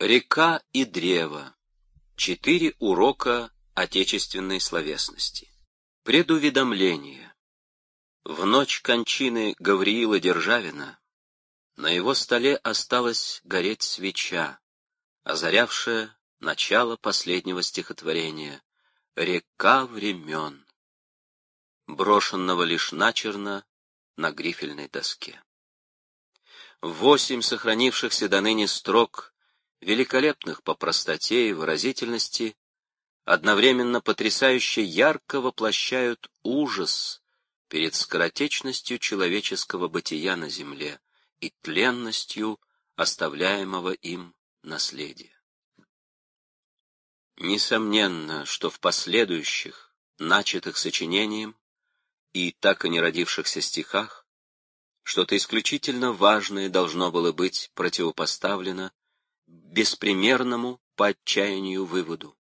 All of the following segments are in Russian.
Река и древо. Четыре урока отечественной словесности. Предуведомление. В ночь кончины Гавриила Державина на его столе осталась гореть свеча, озарявшая начало последнего стихотворения «Река времен», брошенного лишь начерно на грифельной доске. Восемь сохранившихся до ныне строк великолепных по простоте и выразительности, одновременно потрясающе ярко воплощают ужас перед скоротечностью человеческого бытия на земле и тленностью оставляемого им наследия. Несомненно, что в последующих, начатых сочинением и так и не родившихся стихах, что-то исключительно важное должно было быть противопоставлено беспримерному по отчаянию выводу.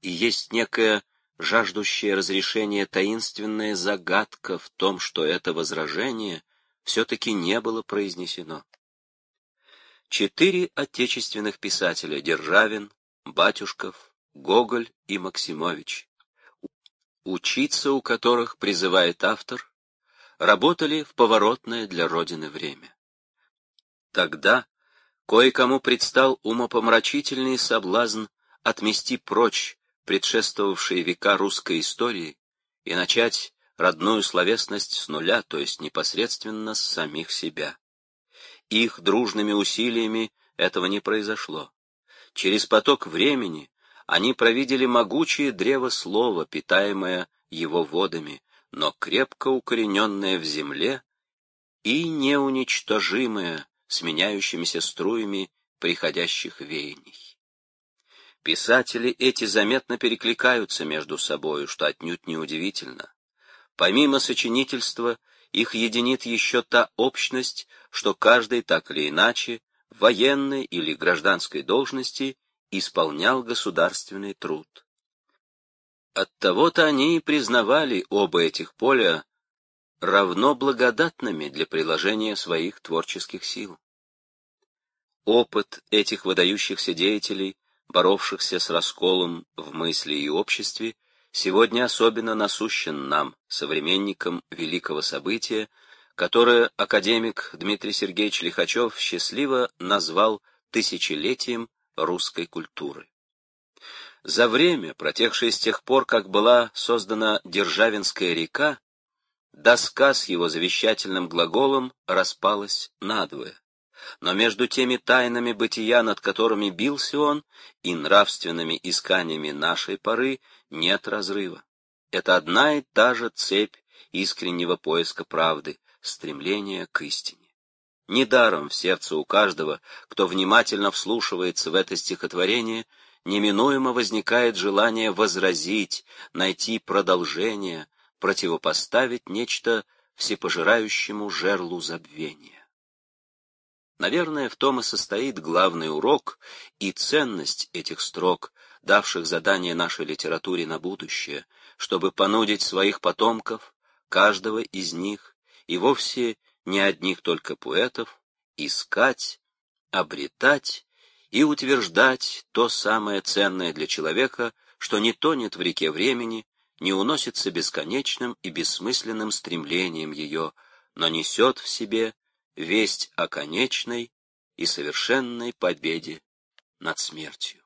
И есть некая жаждущая разрешения таинственная загадка в том, что это возражение все-таки не было произнесено. Четыре отечественных писателя — Державин, Батюшков, Гоголь и Максимович, учиться у которых призывает автор, работали в поворотное для Родины время. Тогда Кое-кому предстал умопомрачительный соблазн отмести прочь предшествовавшие века русской истории и начать родную словесность с нуля, то есть непосредственно с самих себя. Их дружными усилиями этого не произошло. Через поток времени они провидели могучее древо слова, питаемое его водами, но крепко укорененное в земле и неуничтожимое с меняющимися струями приходящих веяний. Писатели эти заметно перекликаются между собою, что отнюдь не удивительно. Помимо сочинительства, их единит еще та общность, что каждый так или иначе, в военной или гражданской должности, исполнял государственный труд. Оттого-то они и признавали оба этих поля равно благодатными для приложения своих творческих сил. Опыт этих выдающихся деятелей, боровшихся с расколом в мысли и обществе, сегодня особенно насущен нам, современникам великого события, которое академик Дмитрий Сергеевич Лихачев счастливо назвал тысячелетием русской культуры. За время, протекшее с тех пор, как была создана Державинская река, доска с его завещательным глаголом распалась надвое. Но между теми тайнами бытия, над которыми бился он, и нравственными исканиями нашей поры нет разрыва. Это одна и та же цепь искреннего поиска правды, стремления к истине. Недаром в сердце у каждого, кто внимательно вслушивается в это стихотворение, неминуемо возникает желание возразить, найти продолжение, противопоставить нечто всепожирающему жерлу забвения. Наверное, в том и состоит главный урок и ценность этих строк, давших задание нашей литературе на будущее, чтобы понудить своих потомков, каждого из них, и вовсе не одних только поэтов, искать, обретать и утверждать то самое ценное для человека, что не тонет в реке времени, не уносится бесконечным и бессмысленным стремлением ее, но несет в себе весть о конечной и совершенной победе над смертью.